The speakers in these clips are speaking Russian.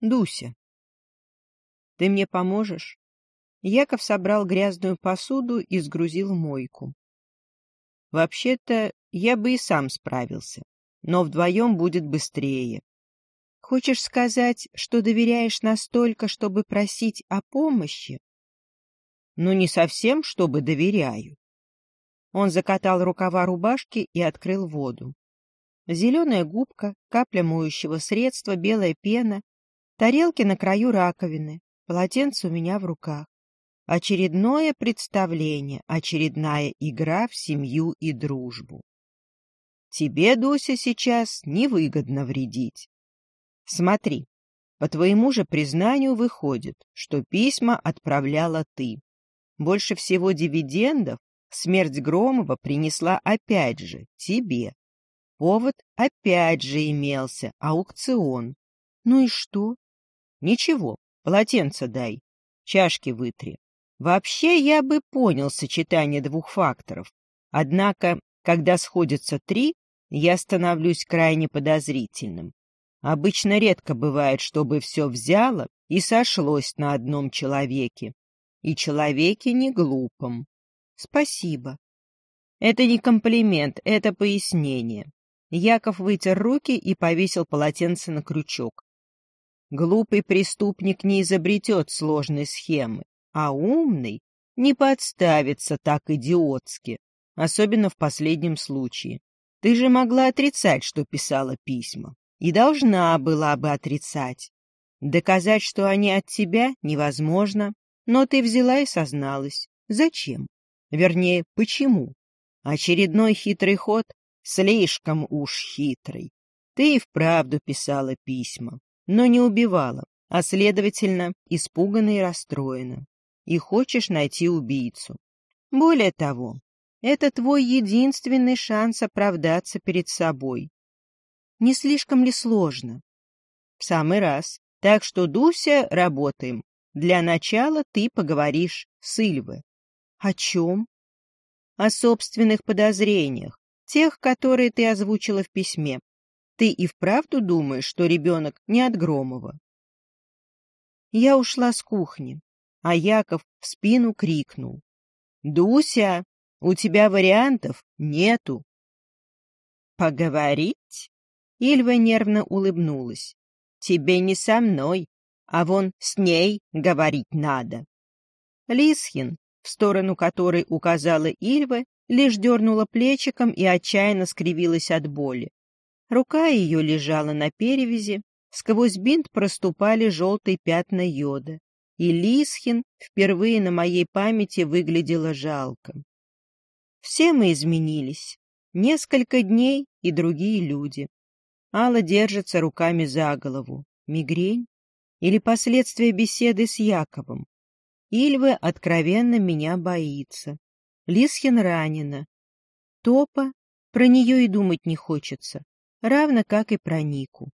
Дуся. Ты мне поможешь? Яков собрал грязную посуду и сгрузил в мойку. Вообще-то, я бы и сам справился, но вдвоем будет быстрее. Хочешь сказать, что доверяешь настолько, чтобы просить о помощи? Ну, не совсем, чтобы доверяю. Он закатал рукава рубашки и открыл воду. Зеленая губка, капля моющего средства, белая пена, тарелки на краю раковины, полотенце у меня в руках. Очередное представление, очередная игра в семью и дружбу. Тебе, Дуся, сейчас невыгодно вредить. Смотри, по твоему же признанию выходит, что письма отправляла ты. Больше всего дивидендов смерть Громова принесла опять же тебе. Повод опять же имелся — аукцион. Ну и что? Ничего, полотенце дай, чашки вытри. Вообще я бы понял сочетание двух факторов. Однако, когда сходятся три, я становлюсь крайне подозрительным. Обычно редко бывает, чтобы все взяло и сошлось на одном человеке. И человеке не глупом. Спасибо. Это не комплимент, это пояснение. Яков вытер руки и повесил полотенце на крючок. Глупый преступник не изобретет сложной схемы, а умный не подставится так идиотски, особенно в последнем случае. Ты же могла отрицать, что писала письма, и должна была бы отрицать. Доказать, что они от тебя, невозможно, но ты взяла и созналась. Зачем? Вернее, почему? Очередной хитрый ход Слишком уж хитрый. Ты и вправду писала письма, но не убивала, а, следовательно, испугана и расстроена. И хочешь найти убийцу. Более того, это твой единственный шанс оправдаться перед собой. Не слишком ли сложно? В самый раз. Так что, Дуся, работаем. Для начала ты поговоришь с Ильвой. О чем? О собственных подозрениях, тех, которые ты озвучила в письме. Ты и вправду думаешь, что ребенок не от Громова? Я ушла с кухни, а Яков в спину крикнул. «Дуся, у тебя вариантов нету». «Поговорить?» Ильва нервно улыбнулась. «Тебе не со мной, а вон с ней говорить надо». Лисхин, в сторону которой указала Ильва, лишь дернула плечиком и отчаянно скривилась от боли. Рука ее лежала на перевязи, сквозь бинт проступали желтые пятна йода, и Лисхин впервые на моей памяти выглядела жалко. Все мы изменились. Несколько дней и другие люди. Алла держится руками за голову. Мигрень? Или последствия беседы с Яковом? Ильва откровенно меня боится. Лисхин ранена. Топа, про нее и думать не хочется, равно как и про Нику.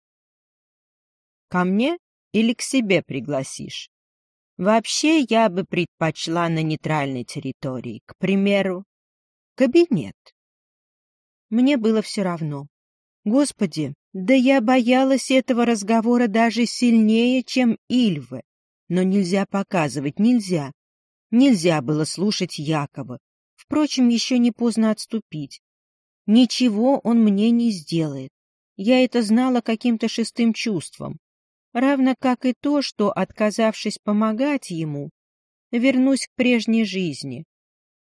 Ко мне или к себе пригласишь? Вообще я бы предпочла на нейтральной территории, к примеру, кабинет. Мне было все равно. Господи, да я боялась этого разговора даже сильнее, чем Ильвы. Но нельзя показывать, нельзя. Нельзя было слушать Якова, Впрочем, еще не поздно отступить. Ничего он мне не сделает. Я это знала каким-то шестым чувством. Равно как и то, что, отказавшись помогать ему, вернусь к прежней жизни.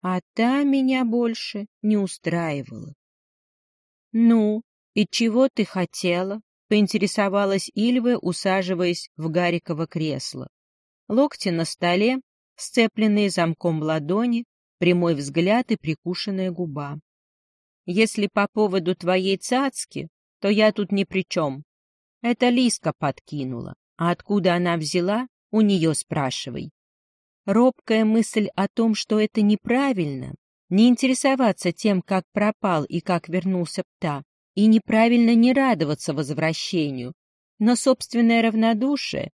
А та меня больше не устраивала. — Ну, и чего ты хотела? — поинтересовалась Ильва, усаживаясь в Гариково кресло. Локти на столе, сцепленные замком ладони, прямой взгляд и прикушенная губа. Если по поводу твоей цацки, то я тут ни при чем. Это Лиска подкинула, а откуда она взяла, у нее спрашивай. Робкая мысль о том, что это неправильно, не интересоваться тем, как пропал и как вернулся Пта, и неправильно не радоваться возвращению, но собственное равнодушие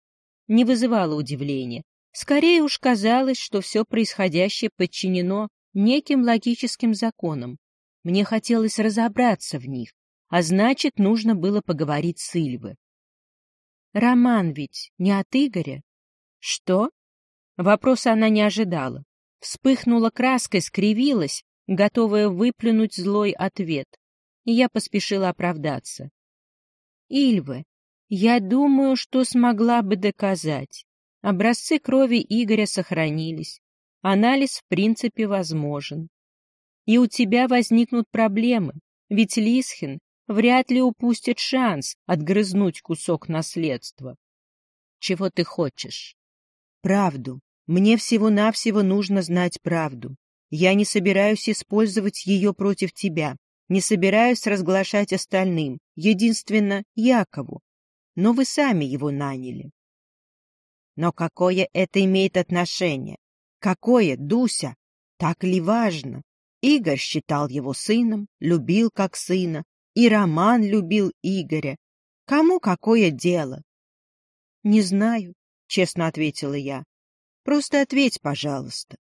не вызывало удивления, Скорее уж казалось, что все происходящее подчинено неким логическим законам. Мне хотелось разобраться в них, а значит, нужно было поговорить с Ильвы. Роман ведь не от Игоря. Что? Вопроса она не ожидала. Вспыхнула краской, скривилась, готовая выплюнуть злой ответ. И я поспешила оправдаться. Ильвы, я думаю, что смогла бы доказать. Образцы крови Игоря сохранились. Анализ в принципе возможен. И у тебя возникнут проблемы, ведь Лисхин вряд ли упустит шанс отгрызнуть кусок наследства. Чего ты хочешь? Правду. Мне всего-навсего нужно знать правду. Я не собираюсь использовать ее против тебя, не собираюсь разглашать остальным, единственно Якову. Но вы сами его наняли. Но какое это имеет отношение? Какое, Дуся? Так ли важно? Игорь считал его сыном, любил как сына, и Роман любил Игоря. Кому какое дело? — Не знаю, — честно ответила я. — Просто ответь, пожалуйста.